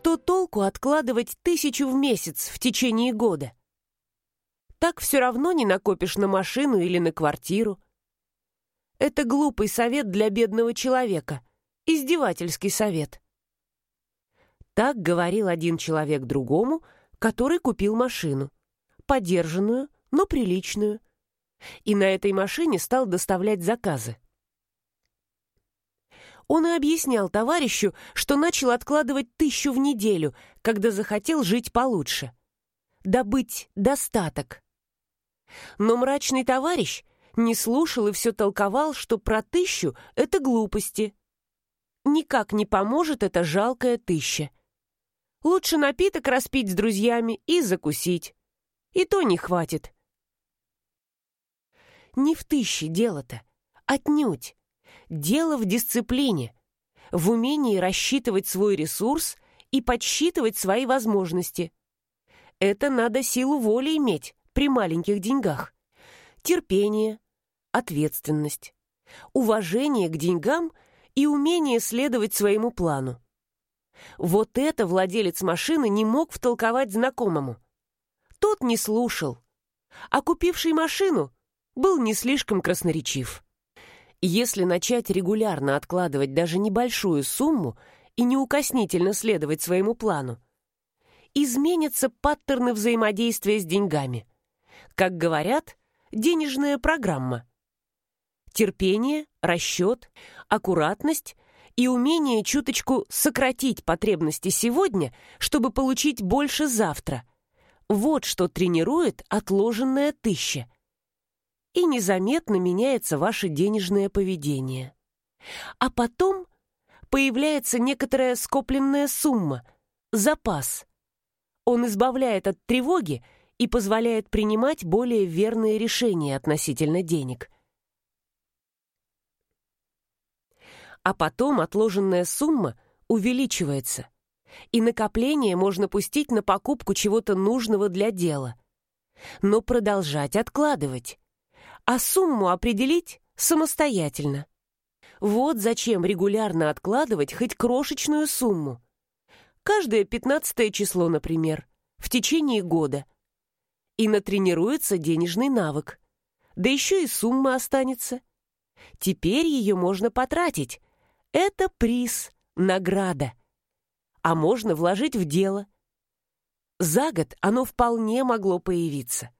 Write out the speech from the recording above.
Что толку откладывать тысячу в месяц в течение года? Так все равно не накопишь на машину или на квартиру. Это глупый совет для бедного человека, издевательский совет. Так говорил один человек другому, который купил машину. Подержанную, но приличную. И на этой машине стал доставлять заказы. Он и объяснял товарищу, что начал откладывать тысячу в неделю, когда захотел жить получше. Добыть достаток. Но мрачный товарищ не слушал и все толковал, что про тысячу — это глупости. Никак не поможет эта жалкая тысяча. Лучше напиток распить с друзьями и закусить. И то не хватит. Не в тысяче дело-то, отнюдь. Дело в дисциплине, в умении рассчитывать свой ресурс и подсчитывать свои возможности. Это надо силу воли иметь при маленьких деньгах. Терпение, ответственность, уважение к деньгам и умение следовать своему плану. Вот это владелец машины не мог втолковать знакомому. Тот не слушал, а купивший машину был не слишком красноречив. Если начать регулярно откладывать даже небольшую сумму и неукоснительно следовать своему плану, изменятся паттерны взаимодействия с деньгами. Как говорят, денежная программа. Терпение, расчет, аккуратность и умение чуточку сократить потребности сегодня, чтобы получить больше завтра. Вот что тренирует отложенная тысяча – и незаметно меняется ваше денежное поведение. А потом появляется некоторая скопленная сумма, запас. Он избавляет от тревоги и позволяет принимать более верные решения относительно денег. А потом отложенная сумма увеличивается, и накопление можно пустить на покупку чего-то нужного для дела. Но продолжать откладывать а сумму определить самостоятельно. Вот зачем регулярно откладывать хоть крошечную сумму. Каждое пятнадцатое число, например, в течение года. И натренируется денежный навык. Да еще и сумма останется. Теперь ее можно потратить. Это приз, награда. А можно вложить в дело. За год оно вполне могло появиться.